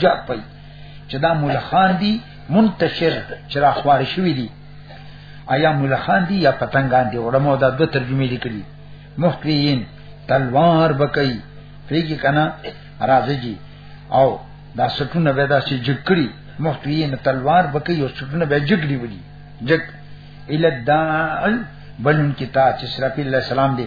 جاپ پي چې دا ملخان دي منتشر چې را خوار شوی دي آیا ملخان دي یا پتنګان دي علماء دا دوه ترجمه لیکلي مخکرین تلوار بکئی فیگی کنا راځي جی او دا سټونه به دا چې جکړي مخکرین تلوار بکئی او سټونه به جګړي ودی جګ اله داعل بلن کتا چې سره په الله سلام دی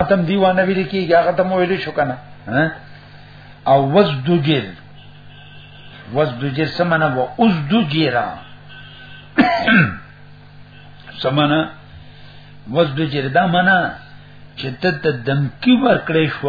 اتم دیوانه ویل کیږي هغه ته مو ویل شو کنه او وزدجر وزدجر سمنه و ازدجرا سمنه وزدجر دا معنی چې ته د دمکی ورکړې شو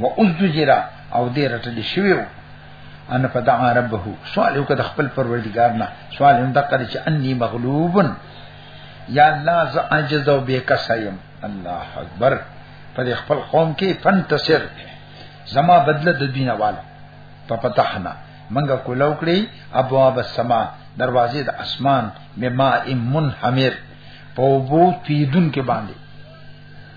و اوس د جرا او دې رټل شوی وو ان فدعا ربه سوال یو کده خپل پروردگار نه سوال هم دقل چې انی مغلوبن یا الله ز عجز او بیکسایم الله اکبر په خپل قوم کې فنتصر زما بدله د دینه والا په پتحنا منګه کولو کړی ابواب السما دروازې د اسمان مما امن حمیر په وبو تیدون کې باندې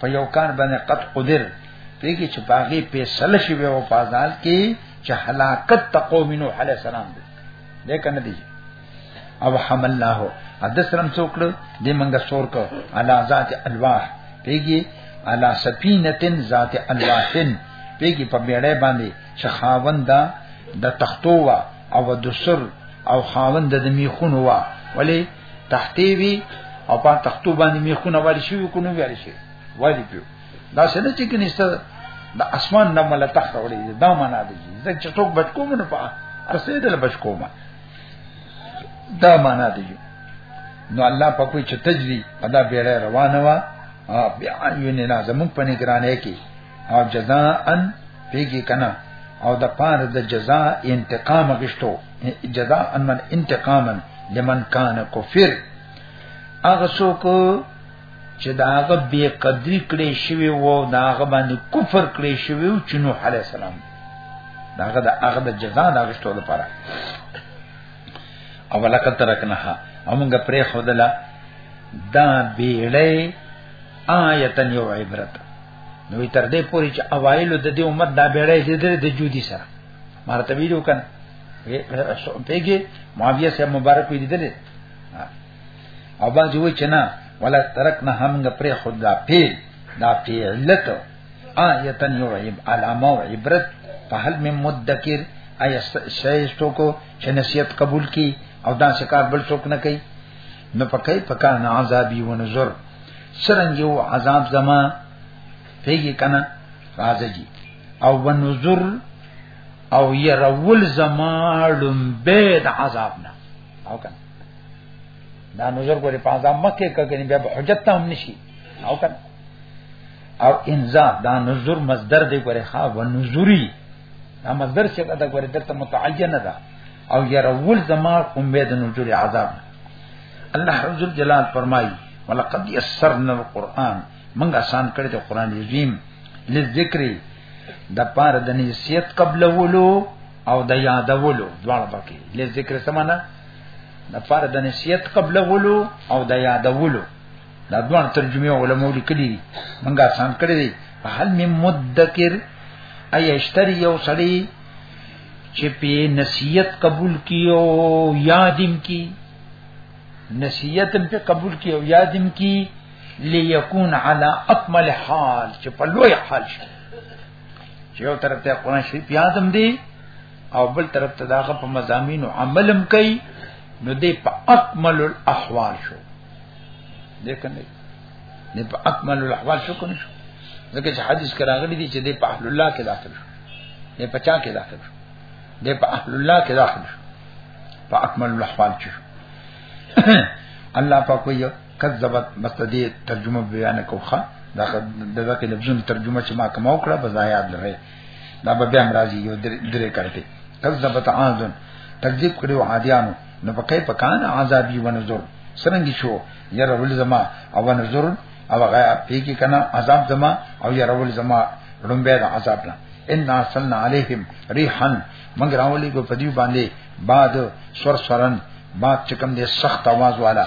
په یو کار باندې قد قدر پیږي چې باغی په سل شي وي او فازال کې چې هلاکت تقوم نو علی السلام دې دې کنه دي او حمل الله حدثرم څوکړه دې منګه سور کو علا ذات الواح پیږي علا سفینتن ذات الواحن پیږي په بیړې باندې چې خاوندا د تختو وا او د سر او خاوند د میخونو وا ولی تختې وی او په تختو باندې میخونه واري شي کو نه واري شي واري پیو دا څنګه چې کنيسته د اسمان نه مل تخت وړي دا معنا دی ځکه چې څوک بچ کوم نه پا ارسېدل بچ کوم دا معنا دی نو الله په کوئی چې تجلی ادا بیره روانه وا بیا یو نه زمون په نگرانه کې او جزاء پیږي کنه او د پاره د جزاء انتقام غشتو جزاء من انتقاما لمن کان کفر هغه څوک چې داغه بے قدری کړي شوی وو داغه باندې کفر کړي شوی او چې نوح علی السلام داغه د هغه د جزاء د غشتو لپاره او لکه ترکنها امونګه پرې خودله دا بیړې آیتن یو عبرت نو تر دې پوري چې اوایلو د دې امت دا بیړې دې درې د جودي سره مرته ویلو کنه پیګه معاویه سره مبارک وی دې او باندې و چې نه ولا ترکنا همغه پر خدا پیل دا پیلت آیتن یو عیب علامه او عبرت په حل می مدکر آیا شایستو کو چې نصیحت قبول کی او دا شکار بل څوک نه کوي نه پکای پکا نه عذابي و نظر سرنګ یو عذاب زما پیږي کنه راځي او و نظر او يرول زما لمبه د عذاب نه او کنه دا نظر ګوري په عذاب مکه کګنی بیا حجت ته هم نشي او کنه او انذار دا نظر مصدر دی ګوري ها و نظری دا مصدر څه کته ګوري دته متعینه ده او يرول زما قوم به د نجور عذاب الله عز جلال فرمایي ولقد يسرنا القرآن منګه آسان کړی د قران عظیم لذکر د پار د نسیت قبل ولو او د یادولو دواړه پکې لذکر سمانه د پار د نسیت قبل ولو او د یادولو دا دوه ترجمه علماء لیکلي دي منګه آسان کړی دی هل مم مدکر اي اشتري یو سړی چې په نصیحت قبول کی او یادم کی نصیحت په قبول کی او یادم کی ليكون على اكمل حال چې په لوی حال شي چې یو طرف ته قرآن شریف یادم دی او بل طرف ته داغه په مزامین او عملم کوي نو دی په اکمل الاحوال شو لیکن دی په اکمل الاحوال شو کنه شو ځکه چې حدیث کراغلی دی چې دی په اهل الله کې داخل شو دې په چا کې داخل شو دې په اهل الله کې داخل شو په اکمل الاحوال کې الله په کوی کذبت بس دې ترجمه بیان کوخه دا دغه کې لفظونه ترجمه چې ما کوم وکړه بزایاد لري دا به بیا مرাজি یو درې کړته کذبت عاد تکذیب کړو عادیانو نو په کای په کان عذابي ونذر سرنګي شو یره ول زما او ونذر او هغه پیګی کنا عذاب زما او یا رول زما لومبه د عذاب نه ان ارسلنا علیہم ریحا موږ راولې کو پدیو باندې بعد سر سرن ما چې کوم دې سخت आवाज والا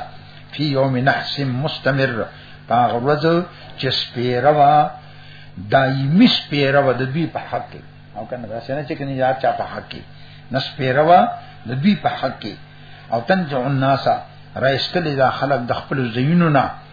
فی یوم نحس مستمر هغه ورځ چې سپیروا دایمي سپیروا د دوی په حق کې او کنه دا څنګه چې کني یاد چا په حق کې نس پیروا د دوی په حق کې او تنجع الناس رایستل دا خلق د خپل زینونو نه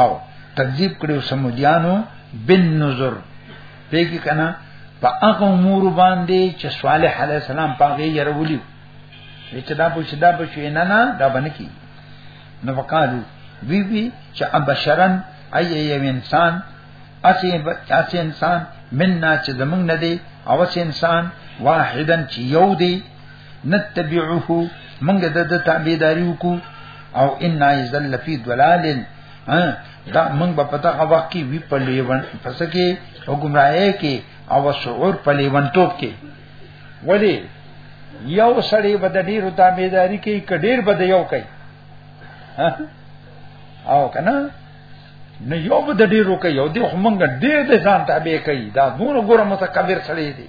او تکذیب کړو سمودیانو بن نظر پیګی کنا په هغه امور باندې چې صالح علی السلام پاغه یې ورولي چې دا په شدا په شوی نه نه دا باندې کی نو وقالو وی وی چې ابشرن ای یو انسان اسی اسی انسان مننا چې زمونږ نه دی او اسی انسان واحدن چې یو دی نتبعه منګه د د تابعداري وکړو او ان عايز لفي ضلال ها دا منګ په پتا هغه وخت کې وی په لیوان پس کې او گمراهي کې او شعور په لیوان ټوب کې ولی یو سړی بد ډیر تابعداري کې کډیر بد یو کوي او کنه نه یو به د ډیرو کوي یو دی خو مونږ ډیر د ځان تابع کوي دا نور ګوره متکبر سړی دی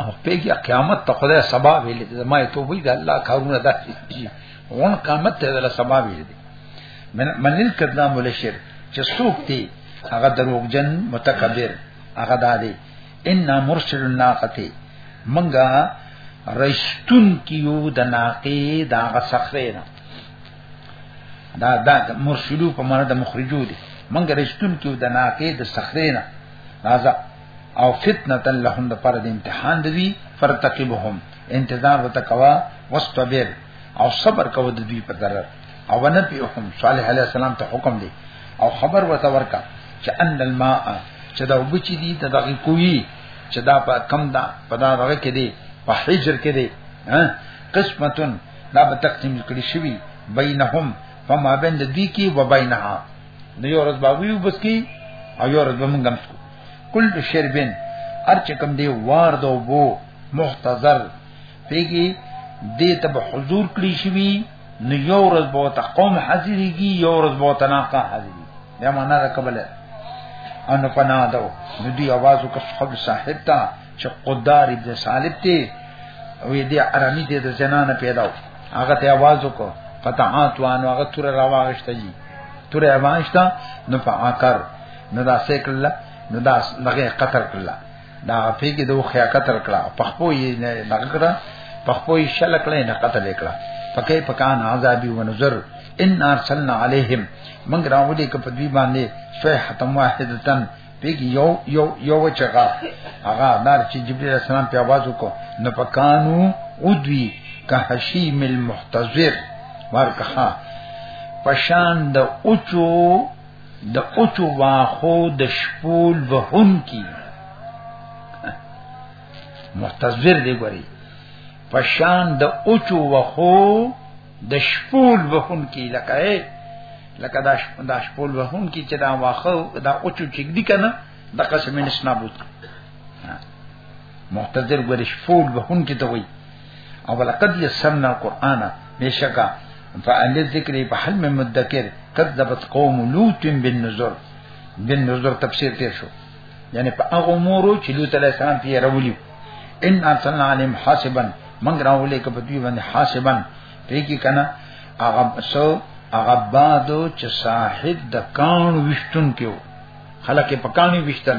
او پیګه قیامت ته خدای سبا ویل دي ما ته وی دا الله کارونه دا شي اون قیامت ته الله سبا ویل دي من منل کدنا مول شر چې څوک دی هغه دروغجن متکبر هغه دادی ان مرسل الناقته منګه رشتون کیو د ناقه دا غسخره نه دا دا مرسلو په معنا د مخرجو دي منګه رشتون کیو د ناقه د سخره نه راځه او فتنه لهم د پر د امتحان دوی فرتقبهم انتظار وتکوا واستبر او صبر کو د دوی په ضرر او نبيهم صالح عليه السلام ته حکم دی او خبر وته ورکا چې ان الماء چې دا وبچی دي ته دغه کوي چې دا په کم دا په دا دغه کې دی په حجر کې دی ها قسمتن دا به تقسیم کړی شوی بینهم فما بین د دوی کې و بینها نو یو ورځ باوی وبس کی او یو ورځ به موږ هم کل شربن ارچ کم دی وار دو بو محتضر پیږي دې ته به حضور کړی شوی نو یو ورځ به ته قوم حاضرېږي یو ورځ به ته ناقه حاضرېږي دا معنا ده کبله ان پنا دو نو دی आवाज وکړ خو صاحب ته چې قدار دې صالب ته وې دې ارامي دې د زنان پیدا و هغه ته आवाज وکړ قطعات وانه هغه تور راواغشته جی تور راواغشته نو فعاکر نو دا سیکل نو دا لغه قتل کړل دا پیګه دوه خیا قتل کړه په خپو یې نه لغه کړه په خپو یې شل کړه نه قتل کړه پکې پکان عذابي و نظر ان ارسلنا عليهم من راولي ک په دوی باندې شوي ختم واحدتن پیګه یو یو یو چغا هغه نار چې جبرئیل السلام په आवाज وکړ نو پکانو ودوی که حشیم المحتضر ورکه پشان د اوچو د اوچو واخو د شپول وهون کی متذر دی ګوري پشان د اوچو وخو د شپول وهون کی لکه لکه دا دا شپول وهون کی چې دا واخو دا اوچو چې دی کنه د قسم نسنا بوت متذر ګوري شپول وهون کی ته وایي او لقد یسرنا القرآن بشکا فعل ذکر په حل من مدکر کذبت قوم لوط بالنذر بالنذر تفسیر تیر شو یعنی په هغه امورو چې لوط علیہ السلام پیه راولیو ان ارسلنا عليهم حاسبا من راولې کبه دوی باندې حاسبا پرې کې کنه هغه سو هغه بادو چې صاحب د کان وشتون کېو خلک په کانو وشتن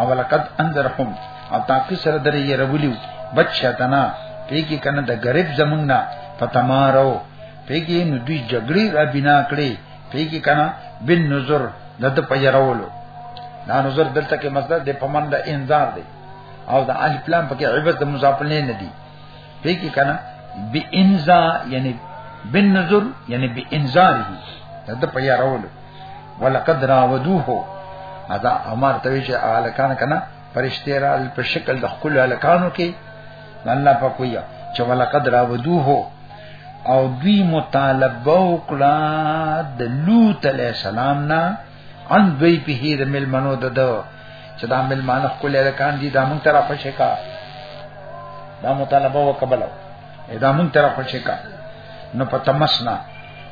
او لقد انذرهم او تاکي سره درې یې ربولیو بچتنا پیګی کنه د غریب زمونږ نه فتمارو پیګی نو دوی جګړې را بنا کړې پیګی کنه بن نظر د د پیرولو دا نظر دلته کې مصدر د پمن د انذار دی او د الف لام پکې عبادت مضاف نه دی دې کې کنه بانزا یعنی بالنظر یعنی بانزاره دا په یار اول ولقد راودوه ادا عمر ته چې الکان کنه پرشتي را په شکل د خپل الکانو کې الله په کویا چې ولقد راودوه او دوی مطالبه وکړه د لوط علی السلام نه ان دوی په هیر ملمنو ددو چې دا ملمانه خپل لکان دي دا مون طرف شکا دا مطالبه وکبلو دا مون طرف شکا نو په تمسنا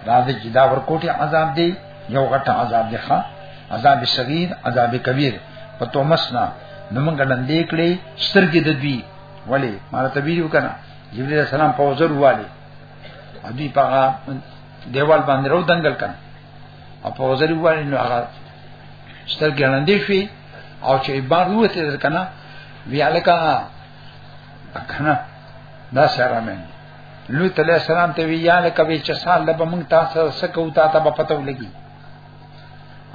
دا دې چې دا ورکوټي عذاب دی یو غټ عذاب دی ښا عذاب صغیر عذاب کبیر په تمسنا نو مونږ لاندې کړې سترګې د دوی ولی مال تبیر وکنه جبرئیل السلام په وزر والی ادي په دیوال باندې رو دنګل کنه او په وزر باندې نو هغه ستر ګڼندې شي او چې بار وته در کنه بیا لکه کنه دا سره مې لوط علیہ السلام ته ویا لکه به چې سال لبه مونږ تاسو سکو تا ته پته ولګي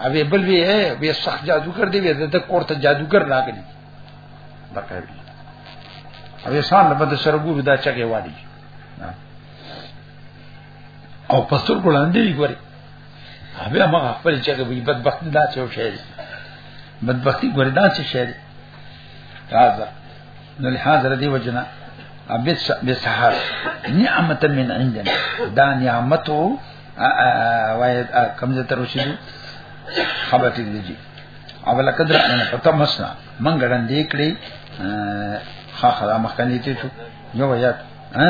اوی بل وی ہے وی سخت جادوگر دی وی د کور ته جادوگر راغلی دا کوي اوی سان له بده سرګو دا چګه وادي او پستر ګړاندې دی ګوري بیا ما خپل چې کوي بدبخت دا چې وشي بدبختی ګوري دا چې شي راځه نو له حاضر دی وجنا ابس بسحر نعمت من عندنا دا نعمت وای کمزه تر وشي خبر ټیک دی او لقد رانا فتمسنا من ګړن دی کړی خا خلا مخکنی ته یو یاد ها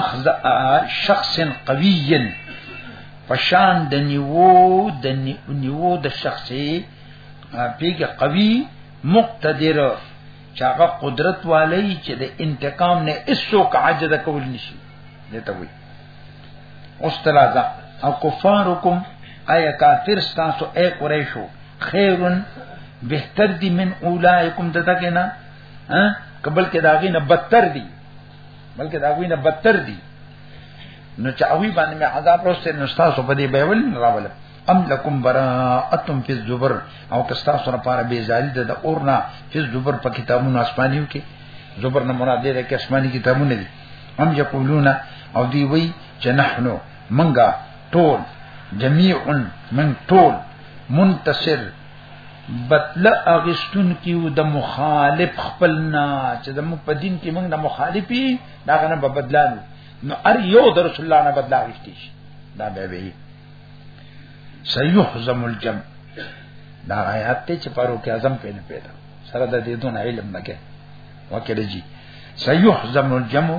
اخذ شخص قوی پشان د نیو د نیو د شخصي پیګ قوی مقتدر چاغه قدرت والی چې د انتقام نه اسو کاجد کول نشي دته وي اوس تلازا او کفارکم ایا کافر تاسو اے قریشو خیرن بهتر دی من اولائکم دته کنا ها قبل کې داغینه بدتر دی بلکې دا غوی نه بدتر دي نو چاوی باندې مې عذاب راوسته نو تاسو په دې بیول راول ام لکم براءتم فی الزبر او که تاسو لپاره بیزاری ده د اورنا فی الزبر په کتابونو آسمانیو کې زبر نه مراد دې کې آسماني کتابونه دي ام یقولون او دی وی چې نحنو منګه ټول جميع من ټول منتصر بتل اغشتون کیو د مخالف خپلنا چې د په دین کې موږ د مخالفي دا غنه په بدلانو نو ار یو د رسول الله نه بدلا غشتي شي دا به وي سيحزم الجمع دا آیات ته چې پرو کې اعظم په پیدا سره د دې دون علم نه کې وکړي جی سيحزم الجمع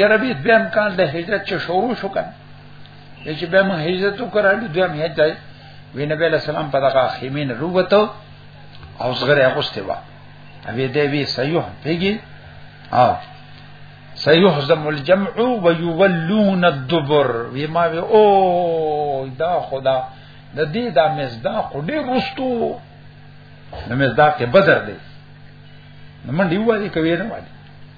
یربی دویم کال د هجرت چې شروع شو کنه چې به موږ هجرت وکړو دویم هجرت وی نبی علیہ السلام په دغه خیمین روته او زغره اغوسته و ابي دې وی صحیح پیږي او سيهزم الجمع ويولون الدبر وی ما وی او دا خدا د دې دا مزداق ډېر رستو د مزداق بدر دی نو من دی وایي کوي نه وایي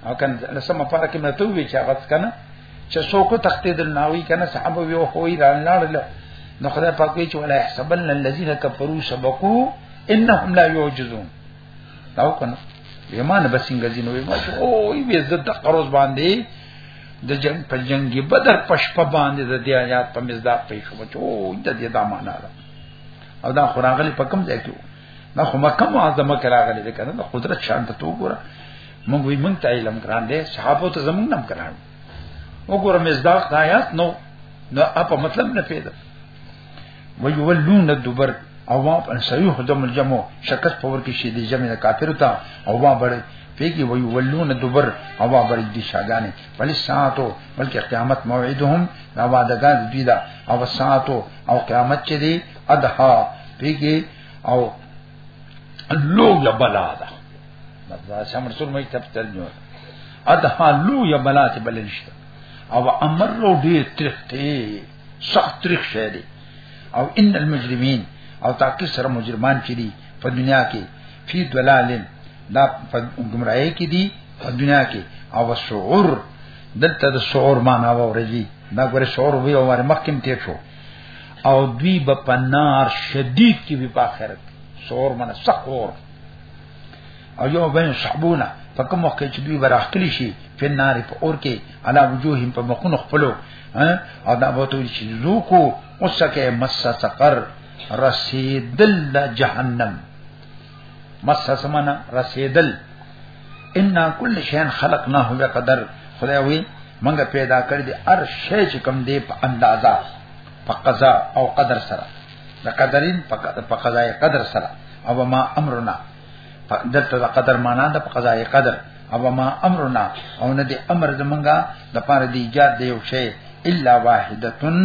او کنه له سم پاره کې مته وی چې هغه کنه چې څوک تختې د ناوي کنه صحابه یو خو یې ران لاړل نو خدای پاک وی چې ولا يحسبن الذين كفروا سبقوا انهم لا يعجزون دا کنه ایمان بسنګ زینو ما چې او یې به عزت د قروز باندې د جنگ په جنگي بدر پشپ باندې د دې آیات په مزداق پېښو چې او د دې دا معنا ده او دا خراغلی په کوم ځای کې دا خو مکه معظمه کې راغلي دي کنه د قدرت شان ته وګوره موږ وی مونږ ته علم ګران دي صحابه ته زمونږ نم ګران وګوره مزداق د آیات نو نو اپ مطلب نه پیدا ويولون الدبر او ما ان سيح دم الجمع شکست پور کې شي دي جمع کافر ته او ما بڑے پیږي ويولون الدبر او ما بڑے دي شاګانه بل ساعتو بلکې قیامت موعدهم دا وعده ګان دي دا او ساعتو او قیامت چې دي ادها پیګه او لو یا بلا ده دا شام رسول مې ته پتل نو ادها لو یا بلا ته بل نشته او امر رو دې ترخته سخت ترخ شه دي او ان المجرمين او تاکي سره مجرمان چې دي په دنیا کې فی دلالین دا په گمراهی کې دي په دنیا کې او شعور دلته د شعور معنا ورځي دا ګوره شعور وی او مخکې تیر شو او دوی به پنار شدید کې به په آخرت سور منه سقور او یو بین صحبونه په کوم وخت چې دوی براخلی شي په نار په اور کې علا وجوههم په مخونو خپلو او دا به ټول شي ذوقو اوسکه مس سقر رسیدل جهنم مسسمنا رسیدل ان کل شین خلقناه بقدر خدای وی منګه پیدا کړی دی هر شی چې کم دی په اندازا په قضا او قدر سره د قدرین په قضا قدر سره او ما امرنا دلته د قدر معنا د په قضا قدر او ما امرنا او نه دی امر زمونږه د پاره دی ایجاد دی یو شی الا واحدتن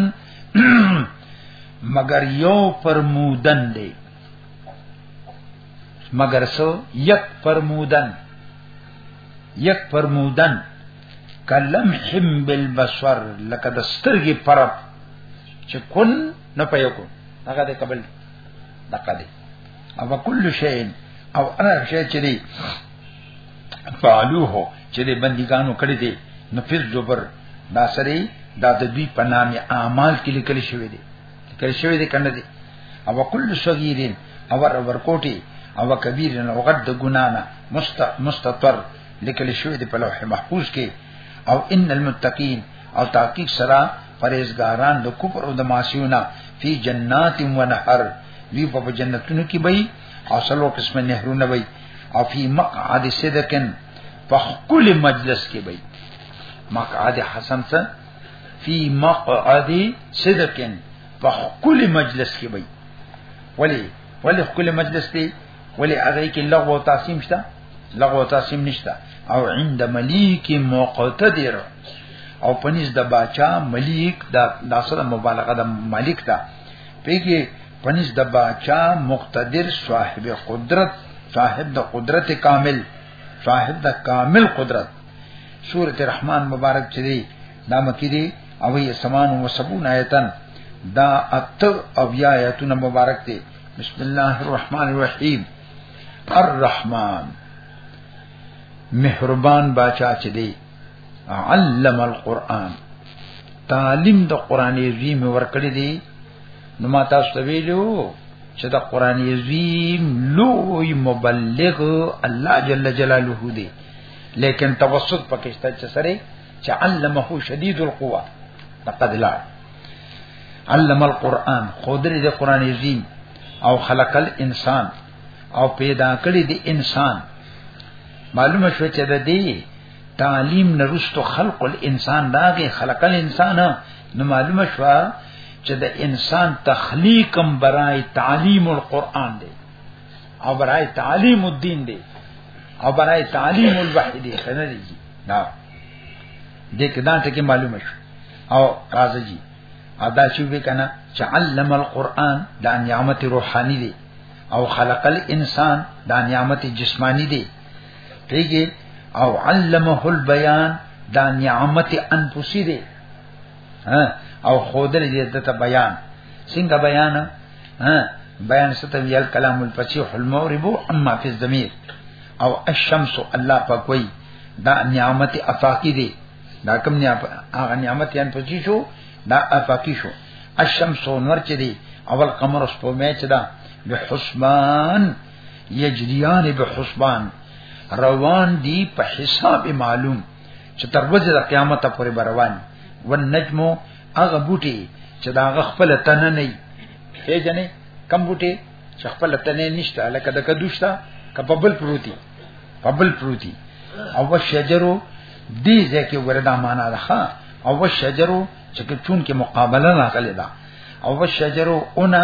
مگر یو فرمودن دی مگر سو یک فرمودن یک فرمودن کلم حم بالبصر لکه د سترګې پرب چې کن نه پيو کو هغه د قبل دقه دی او کل شی او انا شی چې دی فعلوه چې د بندګانو کړی دی نفذ زبر دا سری دا د دوی په نامه اعمال کې لیکل شوی دی ذکر شوی دی کنه دی او کل صغیرین او ور کوټی او کبیر نه وغد د ګنا نه مست مستطر لیکل شوی دی په لوح محفوظ کې او ان المتقین او تحقیق سره پرهیزګاران د کفر او د معصیونه فی جنات و نهر وی په جنتونو کې به او سلو قسم نهرونه به او فی مقعد صدقن په خپل مجلس کې به مقعد حسن څخه فی مقعد صدق په خپل مجلس کې وي ولی ولی خپل مجلس دی ولی هغه کې لغو او تقسیم شته لغو او تقسیم نشته او عند ملیک مقتدر او پنځ د باچا ملیک دا داسره مبالغه د مالک دا پیږي پنځ د باچا مقتدر صاحب قدرت صاحب د قدرت کامل صاحب د کامل قدرت سورۃ الرحمن مبارک چې دی دا مکی دی او یې سمان و سبون آیتن دا ات او یا آیتونه مبارک دی بسم الله الرحمن الرحیم الرحمن مهربان باچا چې دی علم القرآن تعلیم د قران عظیم ورکړی دی نو ما تاسو ته ویلو چې د قران عظیم لوی مبلغ الله جل جلاله دی لیکن توسط پکشته چې سره چې علمه شدید القوا لقد لا علم القرآن خودری د قران عظیم او خلق الانسان او پیدا کړی دی انسان معلومه شو چې د دې تعلیم نرستو خلق الانسان داغه خلق الانسان نو معلومه شو چې د انسان تخلیقم برای تعلیم القرآن دی او برای تعلیم الدین دی او برای تعلیم الوحی دی کنه دی دا دې کدا ته کې معلومه شو او قاضی جی ادا شو به کنه چې علم القرآن دا نعمت روحانی دی او خلق الانسان دا نعمت جسمانی دی پیږي او علمه البیان دا نعمت انفسی دی او خودل دې دته بیان څنګه بیان ها بیان ست ویل کلام الفصیح المورب اما فی الضمیر او الشمس الله پاکوي دا نعمت افاقی دی دا کوم نعمت هغه نعمت یان پچی شو دا افاقی شو الشمس نور چي دی اول قمر اس په میچ دا بحسبان یجریان بحسبان روان دی په حساب معلوم چې تر ورځې د قیامت پورې بروان والنجم هغه بوټي چې دا هغه خپل تنه نه یې جنې کم بوټي چې خپل تنه نشته لکه د کدوشتا کپبل پروتي پبل پروتي او شجرو دې ځکه وردا معنا ده او شجرو چې چون کې مقابله نه غلې ده او شجرو اونا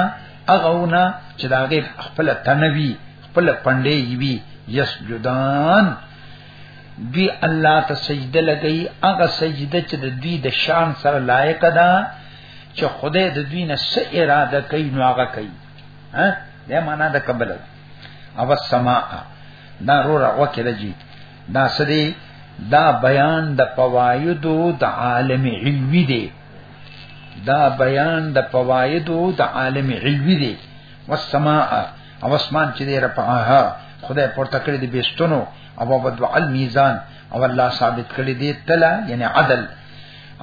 هغه اونا چې دا هغه خپل تنوي خپل پندې وي یسجدان دوی الله ته سجده لګي هغه سجده چې د دوی د شان سره لایق ده چې خدای د دوی نه څه اراده کوي نو هغه کوي ها دا معنا د قبل او السما دا رو را وکړه جی دا سدي دا بیان د فوایدو د عالم علوی دی دا بیان د فوایدو د عالم علوی دی والسماء او اسمان چې دی رفعها خدای پورته کړی دی بيستونو او وضع الميزان او الله ثابت کړی دی تلا یعنی عدل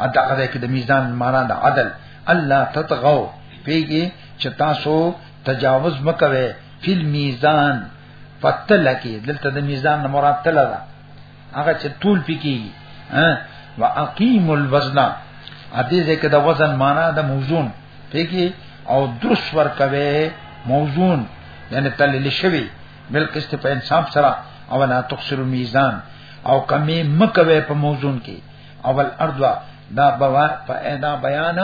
ادا قضا کې د میزان معنا د عدل الله تطغوا پیږي چې تاسو تجاوز مکوئ فی المیزان فتل کې دلته د میزان مراد تل ده هغه چې طول پکې ها واقیم الوزن ا دې ځکه د وزن معنا د موزون پکې او درس ور کوي موزون یعنی تلل شوی بل قسط په انصاف سره او لا تخسر میزان او کمی مکوي په موزون کې اول ارض دا بوا په ادا بیان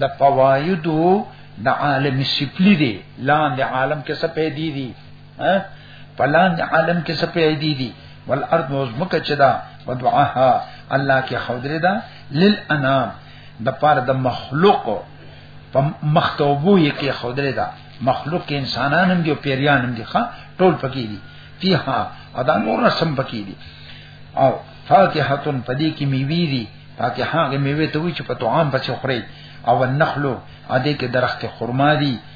د فوایدو د عالم سپلی دی لاندې عالم کې څه پیدا دي ها پلان عالم کې سپې دی دي والارض مزمکه چدا ودعاها الله کې خودره ده للانام د پاره د مخلوق په مختوبو یې کې خودره ده مخلوق کې انسانان هم دي او پیریان هم دي ښا ټول پکې دي فيها ادا نور رسم پکې دي او فاتحتن پدې کې میوي دي فاتحه هغه میوه ته وي چې په طعام پسې خوري او النخلو اده کې درخت خرما دي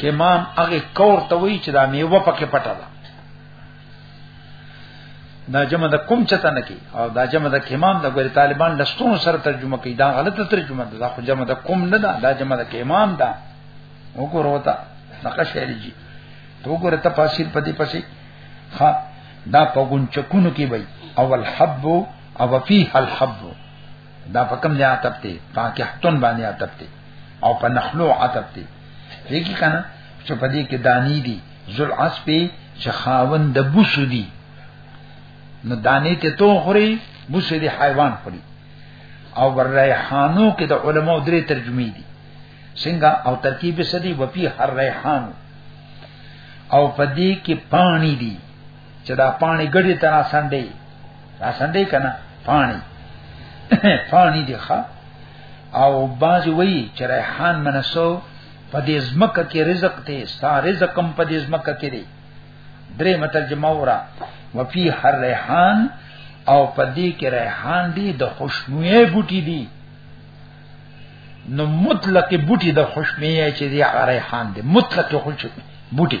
کمام هغه کور ته وی چې دا میوه پکې پټه ده دا جمع د کوم چته نه کی او دا جمع د کمام د ګور طالبان لستون سره ترجمه کوي دا غلطه ترجمه ده دا خو جمع د کوم نه ده دا جمع د کمام ده وګورو تا نقش لري تو وګوره تفاصیل پدې پسې ها دا په ګونچکونو کې وای اول حب او فيه الحب دا په کوم ځای عتب دی پاکحتون باندې عتب دی او په نخلو عتب دی هیڅ کنه چې په دې کې دانی دي ذل عصب چې خاوند د بوسو دي نو دانی ته تو خوري بوسو دي حیوان خوري او ورایحانو کې د علماء درې ترجمه دي څنګه او ترکیب سدي وپی هر ریحان او پدې کې پانی دي چې دا پانی ګډي تنا سندې را سندې کنه پانی پانی دی ښا او باز وی چې ریحان منسو په دې زمکه کې رزق ته ستا رزق کم په دې زمکه کې دی درې مترجمه ورا وفي هر ریحان او په دې کې ریحان دی د خوشبوې بوټي دی نو مطلق بوټي د خوشبوې چې دی ریحان دی مطلق خوشبوې بوټي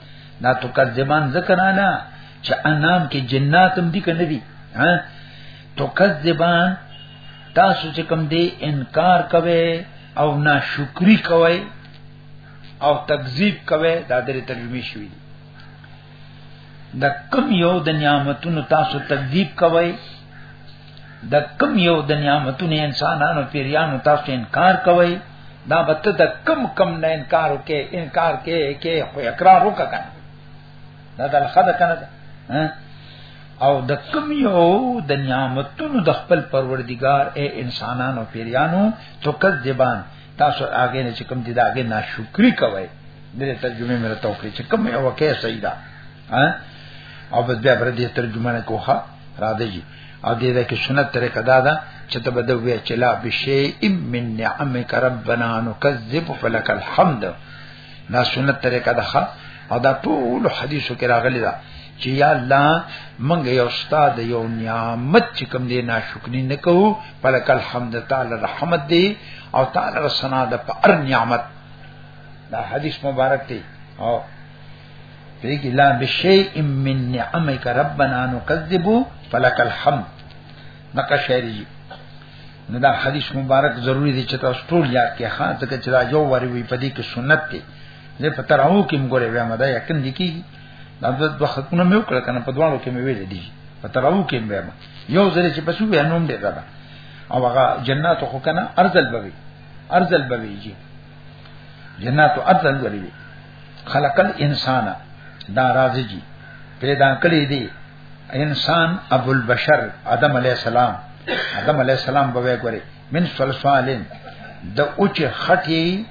دا تو کذبان ذکر نه چې انام کې جنات هم دي کنه دي ها تو کذبان تاسو چې کوم دي انکار کوي او ناشکری کوي او تکذیب کوي دا درې ترجمه شوی دي د کم یو د نعمتونو تاسو تکذیب کوئ د کم یو د نعمتونو انسانانو پیریانو تاسو انکار کوي دا بت د کم کم نه انکار وکي انکار کې کې خو اقرار وکړه دا د خدای کنه او د کم یو د نعمتونو د خپل پروردگار اے انسانانو پیریانو تو کذبان تاسو هغه نه چې کوم دي دا هغه ناشکری کوي د ترجمه مې راته وکړي چې کوم یو کې صحیح ده او بس بیا بر دې ترجمه نه کوه را دي او دې ده کې سنت طریقه دا ده چې ته بده وی چې لا بشی ام من نعمک ربنا نکذب فلک الحمد دا سنت طریقه ده او دا ټول حدیثو کې راغلی ده چې یا الله منګ یو استاد یو نعمت چې کوم دی ناشکری نه کوو فلک الحمد تعالی رحمت دی او تعالی سنا ده په هر نعمت دا حدیث مبارک دی او پیږي لا بشیء من نعمک ربنا نکذب فلک الحمد نقا شعری نو دا حدیث مبارک ضروری دی چې تاسو ټول یاد کړئ ها ځکه چې دا یو وری وی پدې کې سنت دی زه په تراو کې موږ لري ما دا یقین دي کی دا د دوه خطونه مې وکړ کنه په دواړو کې مې ویل دي په تراو کې مې ما یو ځل چې پسو به نوم دی دا او هغه جنات خو کنه ارزل بوي ارزل بوي جی جنات ارزل بوي خلق الانسان دا راځي جی پیدا کړی دی انسان ابو البشر ادم علی السلام ادم علی السلام به وګوري من صلصالین د اوچ خټي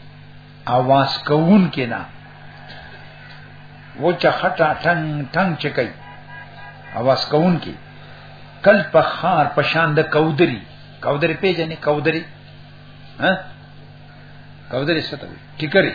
اواز کوون کنا وچ خټه ټنګ ټنګ چکای اواز کوون کی کل پخار پشان د کودری کودری پیژنې کودری ها کودری ستوي ټیکری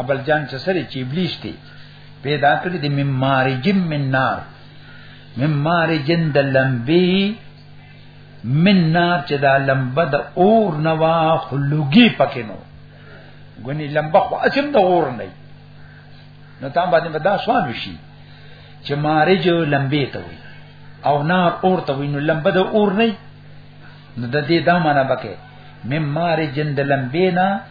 ابل جان چې سره چې ابلیس دی پیدا کړی د ممارجم من نار ممارجن د لمبي من نار چې دا لمبه د اور نوا خلوګي پکې نو غني لمبه خو اچم د اور نه نو تام باندې بدا سوال وشي چې مارج لمبي ته وي او نار اور ته وي نو لمبه د اور نه نو د دې دا معنا بکې ممارجن د لمبې نه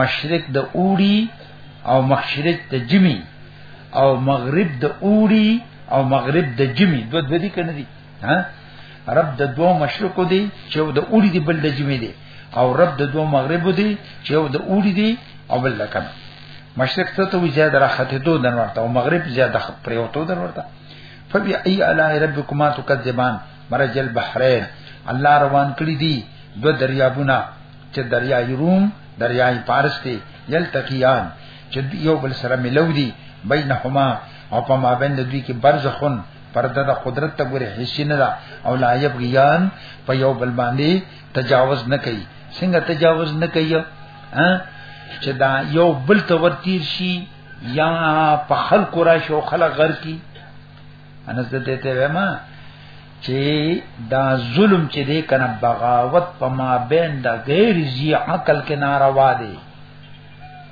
مشرق د اوړي او مشرق د جمی او مغرب د اوړي او مغرب د جمی دو دو دي کنه دي ها رب د دوه مشرق دی چې د اوړي دی بل د جمی دی او رب د دوه مغرب دی چې د اوړي دی او بل لکنه مشرق ته ته زیاده راخته دو دن ورته او مغرب زیاده پریوتو دن ورته فبی ای اعلی ربکما تکذبان مرج البحرین الله روان کړی دی دو دریابونه چې دریای روم دریای پارس کې یلتقیان چې یو بل سره ملو دي بینهما او په مابین د دوی کې برزخون پرده د قدرت ته ګوره هیڅ نه ده او لا یبغیان په یو بل باندې تجاوز نه کوي څنګه تجاوز نه کوي ها چې دا یو بل ته ورتیر شي یا په خلق را شو خلق غر کی انا زه دې ته وایم چې دا ظلم چې دې کنه بغاوت په ما بین دا غیر زی عقل کې ناروا دی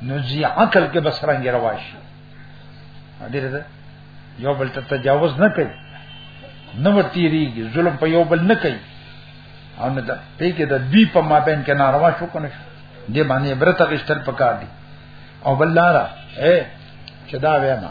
نو زی عقل کې بس رنګ روا شي دې ته یو بل ته تجاوز نه کوي نو ورتیریږي ظلم په یو بل نه کوي او نه دا په کې دا دی په ما بین کې ناروا شو کنه دې باندې عبرت غشتل پکار دي او بل لاره اے چې دا وینا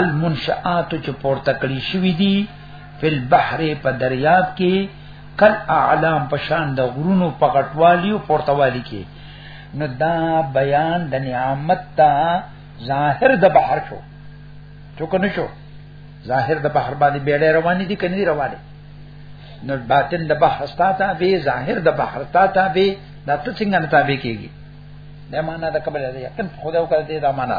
المنشآت چې پورته کړی شوی دی فل بحر په دریاب کې کل اعلام پشان د غرونو په غټوالي او پورتوالي کې نو دا بیان د نعمت تا ظاهر د بحر شو چوک نه شو ظاهر د بحر باندې بیړې روانې دي کني روانې نو باطن د بحر ستا ته به ظاهر د بحر تا ته به دا ته څنګه نه تابع کیږي دا معنا د قبل دی کنه خدای وکړه دې دا معنا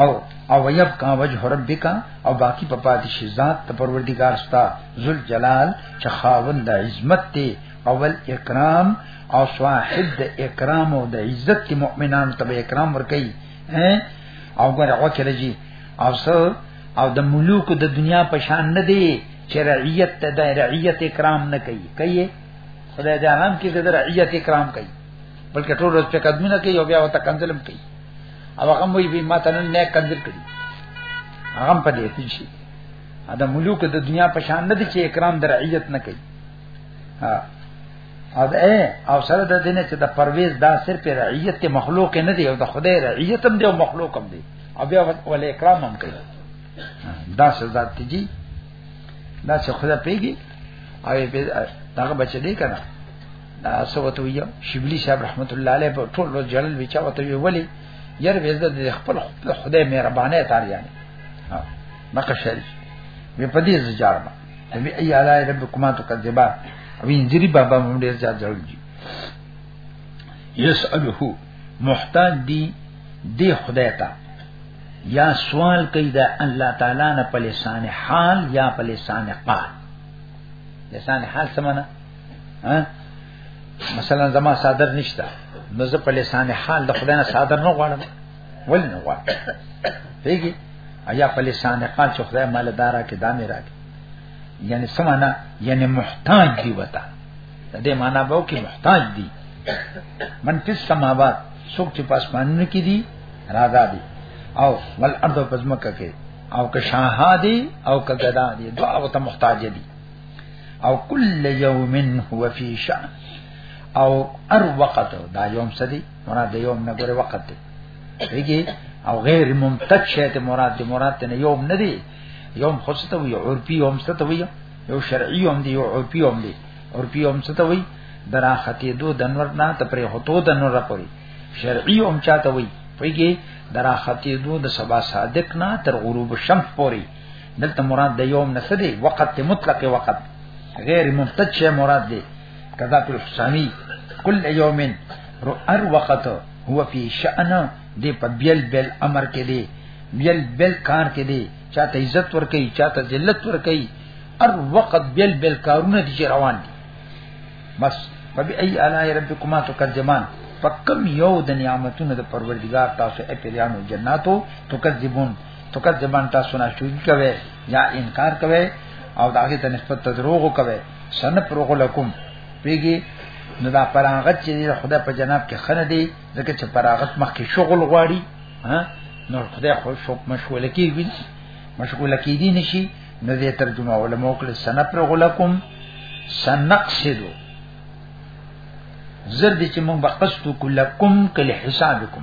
او او یبقا وجه ربک او باقی په پاتې شي ذات ته پروردگار ستا ذل جلال چې خاوند د عظمت دی اول اکرام او صاحب د اکرام او د عزت کې مؤمنان ته اکرام ورکي او ګره وکړه جی او سو او د ملوک د دنیا په شان نه دی چې رعیت ته د رعیت اکرام نه کوي کوي خدای دې آرام کې د رعیت اکرام کوي بلکې ټول ورځ په قدمونه کوي او بیا وته کنځلم کوي او هغه مې به ماته نن نه کندر کړی هغه په دې کې شي دا ملوک د دنیا په شان نه دي چې اکرام د رعیت نه کوي ها او دا او سره د دینه چې د پرویز دا صرف رعیت ته مخلوق نه دی او د خدای رعیت هم دی او مخلوق هم دی او بیا ول اکرام هم کوي دا څه ذات دی دا څه خدای پیږي او دا بچی دی کنه دا سوته وی شبلی صاحب رحمت الله علیه په ټول ورځ جلل وچا وته وی ولی ير وېزد د خپل خپل خدای مهربانه تار یعنی ها مکه شری وی په دې زجار ما وی ای علی ربکما تکذبا وی انجری بابا مونږ ډیر ځا جوړ دي یسالو محتاج دی دی خدای ته یا سوال کوي دا الله تعالی نه په لسان حال یا په لسان قال لسان حال سمانه ها مثلا زما صادر نشته نو زه په لسان حال د خدای نه صادر نه غواړم ول نه غواړم پیږي ایا په لسان حال چې خدای مال دارا کې دامه راکې یعنی سمانا یعنی محتاج دی وتا د دې معنا به کې محتاج دی من فی السماوات څوک چې پاسمانونو کې دي راځه دي او ول ارض پزمکه کې او که شاهادي او که غدا دي دعا وته محتاج دي او کل یوم هو فی شأن او ار وقت دا یوم سدی مراد یوم نه ګره وقت دی دیږي او غیر ممتد شیت مراد دی مراد ته یوم نه دی یوم خو څه ته وی عرفی یوم څه ته وی یو شرعی یوم دی یو عرفی یوم دی عرفی یوم څه ته وی درا ختی دو دنور نه ته پرې هوتو دنور پوری شرعی یوم چاته وی پیږي درا ختی دو د سبا صادق نه تر غروب شمس پوری دلته مراد د یوم نه سدي وخت مطلق وخت غیر ممتد شی مراد دی کذا په حسامی کل یوم ار وخت هو فی شأن دی په بیل بیل امر کې دی بیل بیل کار کې دی چاته عزت ور کوي چاته ذلت ور کوي ار وخت بیل بیل کارونه دي روان دي بس فبی ای اعلی ربکما تکذبان فکم یو د نعمتونو د پروردگار تاسو اپیلانو جناتو تکذبون تکذبان تاسو نه شوی کوي یا انکار کوي او داګه ته نسبت ته دروغ کوي سن پروغ لکم پیږي نو دا پراغت چې خدای په جناب کې خنه دی ځکه چې پراغت مخکې شغل غواړي ها نو خدای خو شوق مشغول کیږي مشغول کیدی نشي نو دې ترجمه علماء کړ سن پروغ لکم سنقصدو زرد چې موږ بقصتو کلکم کل حسابکم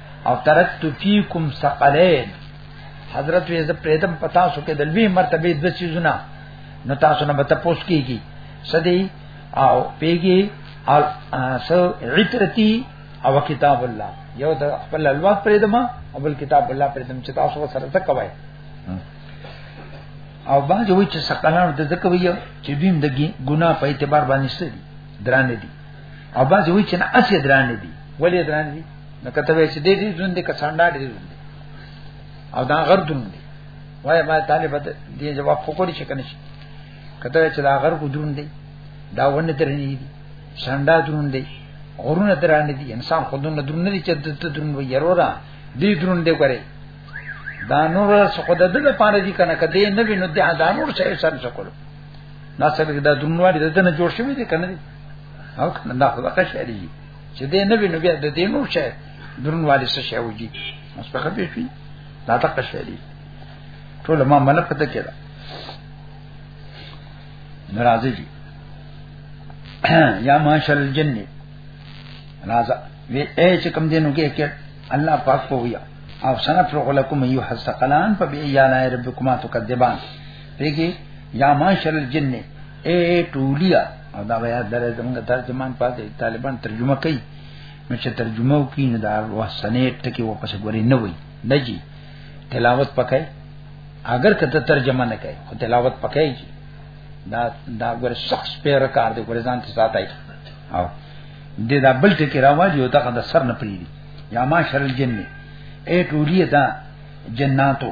او ترکت فیکم ثقلین حضرت وی زه پریدم پتا سو کې د لوی مرتبه د چیزونه نو تاسو نه بته پوس کیږي سدی او پیګي او سو عترتی او کتاب الله یو د خپل الواح پریدم او بل کتاب الله پریدم چې تاسو سره څه کوي او باج وی چې سقلان د ذکر وی چې دین د ګنا په اعتبار باندې ستدي درانه دي او باج وی چې نه اسی درانه دي ولې درانه دي نو کته وې چې دې دې ژوند دې کڅانډا دې ژوند او دا غر دروند دي وای ما طالب دې جواب فکرې چې کنه شي کته وې چې دا غر کو دروند دي دا ونه درنې دي سانډا دروند دي غرونه درانه دي انسان خودونه دروند دي چې ته دروند وي يرورا دې دروند دي کوي دا نور څه خود د لپاره دي کنه کدی نه وینو د دا نور څه سر څه کولو ناسبه دا دنواري دته نه جوړ شوی دی کنه او کنه دا خو بقا شعري چې دې نه وینو بیا د دې نو شه درون والي څه شي وږي اوس په خبرې شي دا تک شری ټول ما منه پته کړه ناراضي دي یا ماشل جن راځه وی اې چې کم دینو کې کې الله پاک په ویا او سنفرغ لكم ایو حسقلان فبی یا ربکما تکذبان پیږي یا ماشل جن اے ټولیا او دا بیا درې زموږ ترجمان پاتې طالبان ترجمه کوي نو چې ترجمه وکړي نو دا وسنه ټکی و پس غوري نه وي نه جی تلاوت پکای اگر کته ترجمه نه کوي خو تلاوت پکای جی دا دا ګور شخص پیر کار دی ګور ځان ته ساتای او د دا بل ټکی راوړي او دا د سر نه پریدي یا ما شرل جن اے ټولیا دا جناتو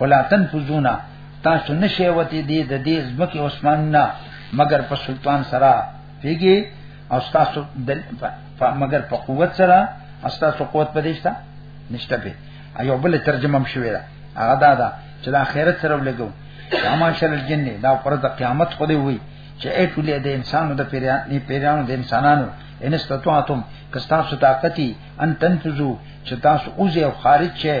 ولا تنفذون تاسو نشئ وتی دی د دې زمکه عثمان نه مگر په سلطان سره پیږي او تاسو د مگر په قوت سره تاسو قوت پدېشته نشته به ایو بل ترجمه هم شوې ده هغه دا ده چې د آخرت سره ولګو اما شل الجن دا پر د قیامت خو دی وي چې اټولې د انسانو د پیرانو پیرانو د انسانانو ان استطاعتم کستاسو طاقتي ان تنفذو چې تاسو اوځي او خارج شئ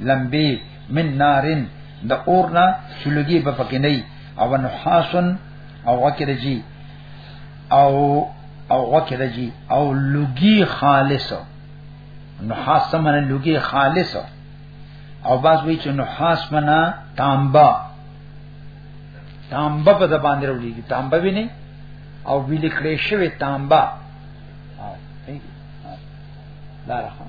لمبي من نارن د اورنا چلګي په پکې نه او نحاسن او وکړه جی او او وکړه جی او لګي خالص نحاس من لګي خالص او باز وی چې نحاس منا تانبا تانبا په زبان دروږي تانبا ویني او ویل کړی شوی تانبا دا رحم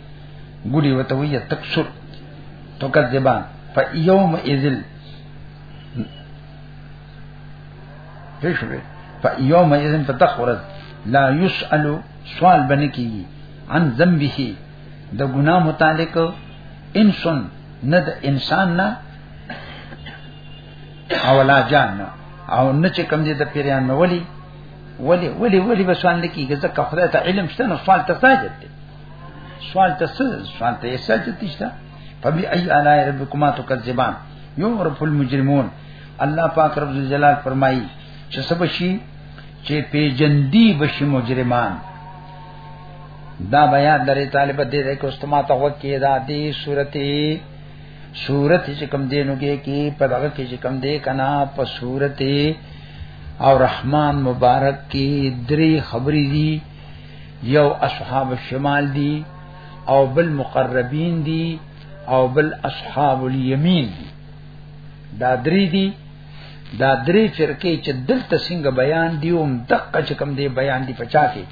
ګډي وته وي تکسر تو کذبان فیوم اذل پښوی فیوم اذن فتخرج لا یسأل سوال بنه کیږي عن ذنبه د ګناه متعلق انسان نه د انسان نه او لا جان نه او نه چې کم دي د پیران نه ولي ولي ولي ولي بسوان لکیږي ځکه خدای ته علم شته نو سوال ته ساجد دی سوال ته څه سوال ته یې څه تشته فبی ای اعلی ربکما تکذبان یو رب المجرمون الله پاک رب جلال فرمایي چې سبشي چې پیجندی بشي مجرمان دا بیان درې طالب دې دې کو استما ته وخت کې دا دې سورته سورته چې کم دینو کې کې په دغه کې چې کم دې کنا په سورته او رحمان مبارک کې درې خبرې دي یو اصحاب الشمال دی او بل مقربین دی او بل اصحاب الیمین دی دا درې دي دا درې فرقې چې دلته څنګه بیان دي او دقه چې کوم دی بیان دي پچا کې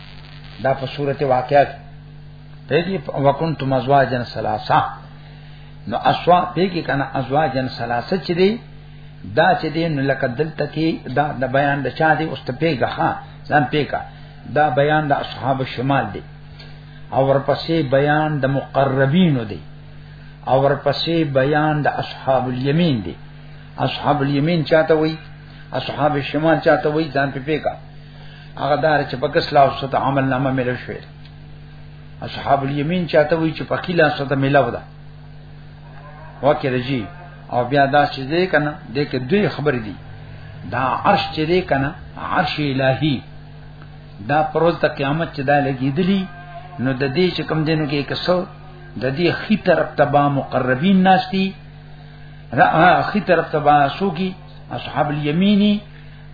دا په صورت واقعات په دې وکنتم ازواجن ثلاثه نو اسوا په کې کنه ازواجن ثلاثه چې دی دا چې دې نو لکه دلته کې دا د بیان د چا دی اوس ته پیګه ها ځان پیګه دا بیان د اصحاب شمال دی او ورپسې بیان د مقربینو دی او ورپسې بیان د اصحاب الیمین دی اصحاب الیمین چاته وای اصحاب شمال چاته وای ځان په پیګه هغه دار چې په کس لاو ست عمل نامه ملو شوی اصحاب الیمین چاته وای چې په کلا ست ملاو ده وکه رجی او بیا دا چې دې کنه دې کې دوی خبر دي دا عرش چې دې کنه عرش الهی دا پروز د قیامت چې دا لګیدلی نو د دې چې کم دینو کې کسو د دې خي طرف تبا مقربین ناشتي را خي طرف تبا سوګي اصحاب الیمینی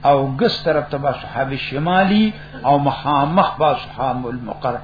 او ګس طرف تبا صحاب الشمالی او مخامخ با صحاب المقرب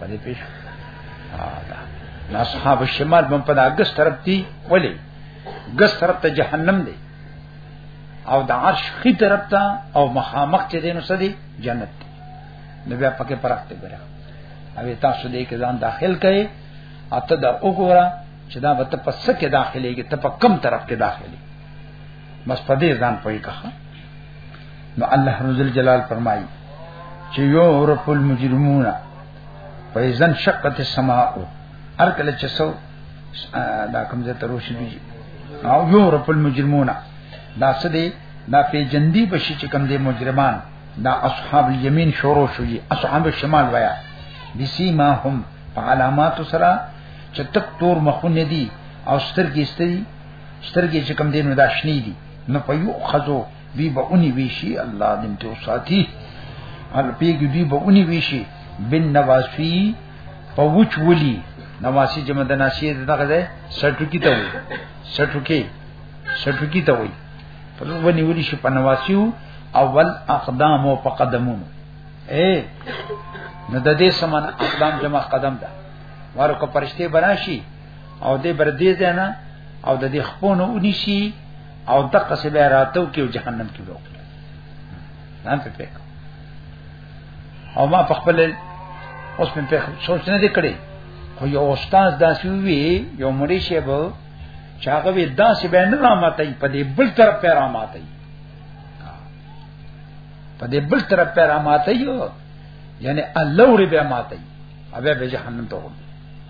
پدې پیش دا نو اصحاب الشمال بم په داګس طرف دی ولی ګس طرف ته جهنم دی او د عرش خي طرف ته او مخامخ چې دینو سدي جنت دی نو بیا پکې پرخته ګره او تاسو دې کې ځان داخل کړي اته دا وګوره چې دا به ته پس کې داخليږي ته په کم طرف کې داخلي بس په دې ځان پوي کړه نو الله رب الجلال فرمایي چې یو رب المجرمون فیزن شقت السماء هر کله چې سو دا کوم ځای ته روشنی او یو رب المجرمون دا څه دی دا په جندي بشي چې کوم دی مجرمان دا اصحاب الیمین شروع شوی اصحاب الشمال ویا بسی ما هم په علامات سره چې تک تور مخونه دي او سترګې ستري سترګې چې کوم دی نو دا شنی دي نه پيو خزو دی به اونی ویشي الله دې ته ساتي هل پیګي دی به اونی ویشي بن نواسی په وچ ولي نواسی جمع د ناسی دغه ده سټو کی ته وي سټو کی سټو کی ته وي په ونی ولي شي په نواسیو اول اقدام او په قدمونو اے نو د دې سمن اقدام جمع قدم ده ورکو پرشته براشي او دې بر دې زنه او د دې خپونه ونی شي او دغه څه به راتو کې جهنم کې وو نن په پک او ما په خپل اوس په پک سوچ نه دې کړې خو یو استاد داسې وی یو مړی شه به چاغه وی داسې به نه راماتې په دې بل طرف پر راماتې په دې بل طرف پر راماتې یو یعنی الله ور به ماتې اوبه به جهنم ته ورته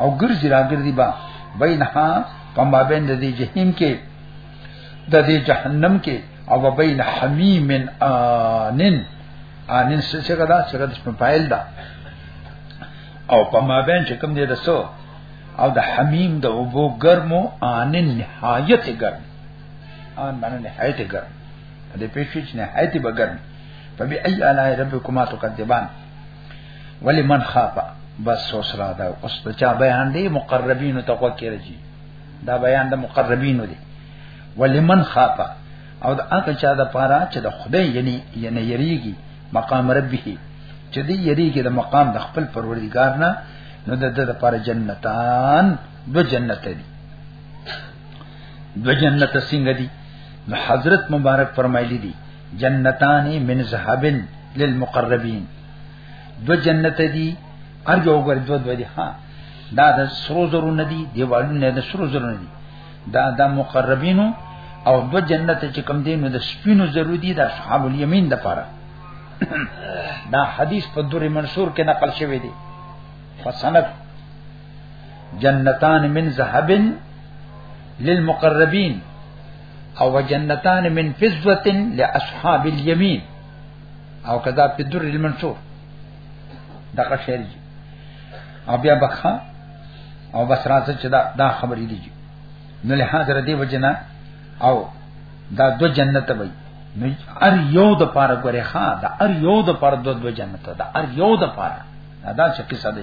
او ګرځي را ګرځي با بینها په مابین د دې جهنم کې د دې جهنم کې او بین حمیم انن انن څه څه دا څه د فایل دا او په مابین چې کوم دې رسو او د حمیم د اوبو ګرمو انن نهایت ګرم ان باندې نهایت ګرم دې پېښې چې نهایت به ګرم فبأي آلاء ربكما تكذبان ولی من خافا بس وسرا دا اوس ته چا بیان دی مقربین ته کو کېږي جی. دا بیان د مقربین دی ولی من خافا او دا هغه چا د پاره چې د خدای یعنی یعنی یریږي مقام ربه چې دی یریږي د مقام د خپل پروردگار نه نو د د لپاره جنتان دو جنت دي دو جنت څنګه دي نو حضرت مبارک فرمایلی دي جنتان من ذهب للمقربين دو جنت دي ارجو ګر دو دو دي ها دا د سرو زرو ندي دیوالو نه د سرو زرو ندي دا د مقربینو او دو جنت چې کم دي نو د سپینو زرو دي د اصحاب الیمین د پاره دا حدیث په دور منصور کې نقل شوی دی فسند جنتان من ذهب للمقربین او جنتان من فزوه لاصحاب اليمين او کذا په در المنصور دغه شعر دی او بیا بخا او بس راځه چې دا دا خبرې دي نو له حاضر دی وجنا او دا دو جنت وي نو ار یو د پاره ګره ها دا ار یو د پاره دو دو جنت دا ار یو د پاره دا څه قصه ده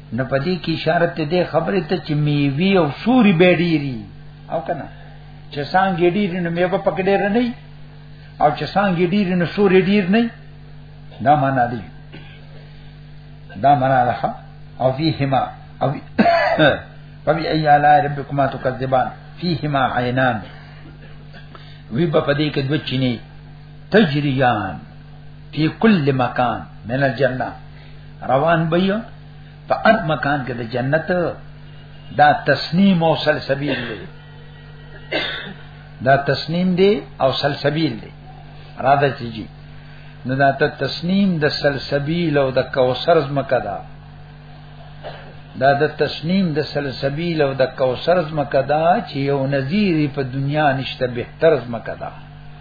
نه پدې کې اشاره ته دې خبره ته چې میوي او سوري به ډيري او کنه چې څنګه ډيري نو میوه پکې ډیر نه او چې څنګه ډيري نو سوري ډیر نه دا معنا دی دا معنا ده او فيهما او فبي اي الا ربكما تكذبان فيهما عينان وی په پدې کې دوه چینه تجریان فی کل مکان من الجنه روان بیا په هر مکان کې د جنت دا تسنیم او سلسبیل دی دا تسنیم دی او سلسبیل دی را ده چې جی نو دا ته تسنیم د سلسبیل او د کوثر زمکه دا دا د تسنیم د سلسبیل او د کوثر زمکه دا چې یو نذیر په دنیا نشته بهتر زمکه دا